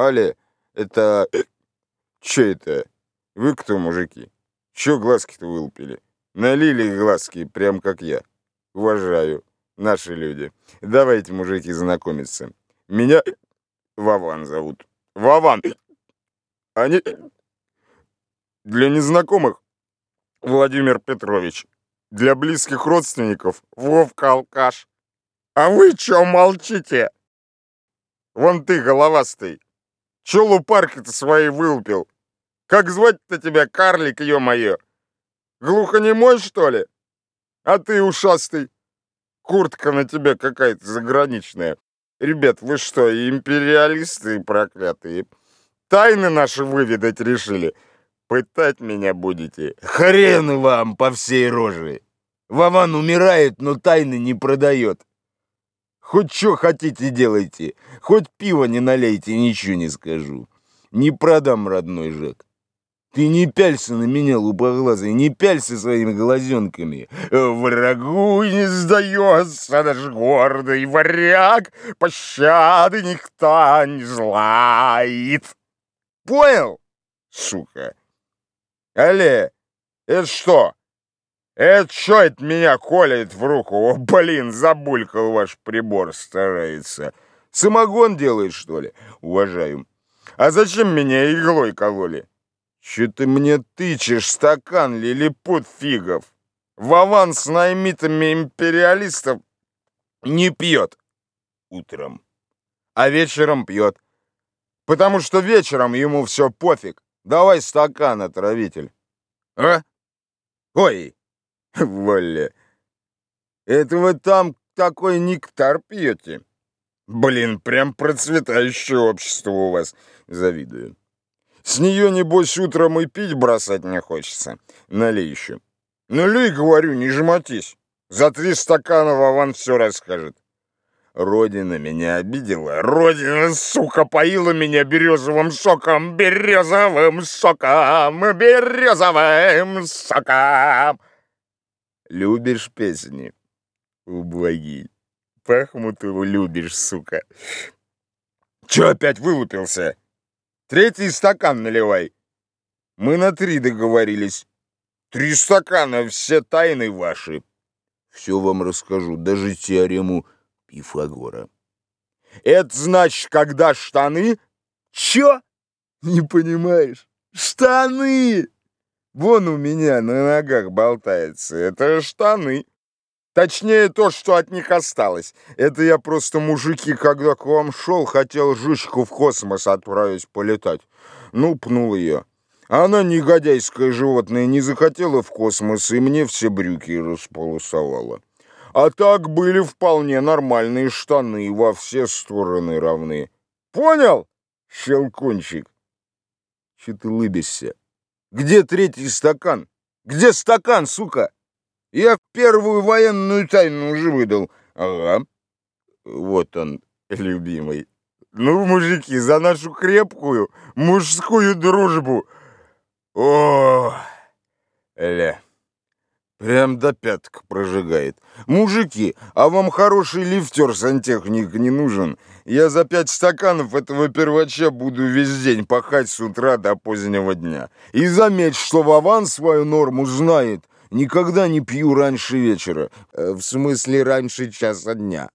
Але, это... Че это? Вы кто, мужики? Че глазки-то вылупили? Налили глазки, прям как я. Уважаю. Наши люди. Давайте, мужики, знакомиться. Меня Вован зовут. Вован. Они... Для незнакомых Владимир Петрович. Для близких родственников Вовка Алкаш. А вы чё молчите? Вон ты, головастый. Чё лупарки-то свои вылупил? Как звать-то тебя, карлик, ё-моё? Глухонемой, что ли? А ты ушастый. Куртка на тебе какая-то заграничная. Ребят, вы что, империалисты проклятые? Тайны наши выведать решили? Пытать меня будете? Хрен вам по всей роже. Вован умирает, но тайны не продает. Хоть что хотите делайте, хоть пиво не налейте, ничего не скажу. Не продам, родной Жек. Ты не пялься на меня, лупоглазый, не пялься своими глазенками. Врагу не сдается наш гордый варяг, пощады никто не желает. Понял, сука? Але, это что? Это что это меня колет в руку? О, блин, забулькал ваш прибор старается. Самогон делает, что ли? Уважаю. А зачем меня иглой кололи? Че ты мне тычешь, стакан лилипут фигов? Вован с наймитами империалистов не пьет утром, а вечером пьет. Потому что вечером ему все пофиг. Давай стакан, отравитель. А? Ой, Воля, это вы там такой нектар пьете? Блин, прям процветающее общество у вас. Завидую. С нее, небось, утром и пить бросать не хочется. Налей еще. Налей, говорю, не жмотись. За три стакана Вован все расскажет. Родина меня обидела. Родина, сука, поила меня березовым соком, березовым соком, березовым соком. Любишь песни? Ублаги. Пахмутову любишь, сука. Чё опять вылупился? Третий стакан наливай. Мы на три договорились. Три стакана, все тайны ваши. Все вам расскажу, даже теорему Пифагора. Это значит, когда штаны... Чё? Не понимаешь? Штаны! Вон у меня на ногах болтается. Это штаны. Точнее, то, что от них осталось. Это я просто, мужики, когда к вам шел, хотел жучку в космос отправить полетать. Ну, пнул ее. Она, негодяйское животное, не захотела в космос, и мне все брюки располосовала. А так были вполне нормальные штаны, во все стороны равны. Понял, щелкунчик? Че ты лыбишься? Где третий стакан? Где стакан, сука? Я первую военную тайну уже выдал. Ага. Вот он, любимый. Ну, мужики, за нашу крепкую мужскую дружбу. О, ля. Прям до пяток прожигает. Мужики, а вам хороший лифтер-сантехник не нужен? Я за пять стаканов этого первача буду весь день пахать с утра до позднего дня. И заметь, что Вован свою норму знает. Никогда не пью раньше вечера. Э, в смысле, раньше часа дня.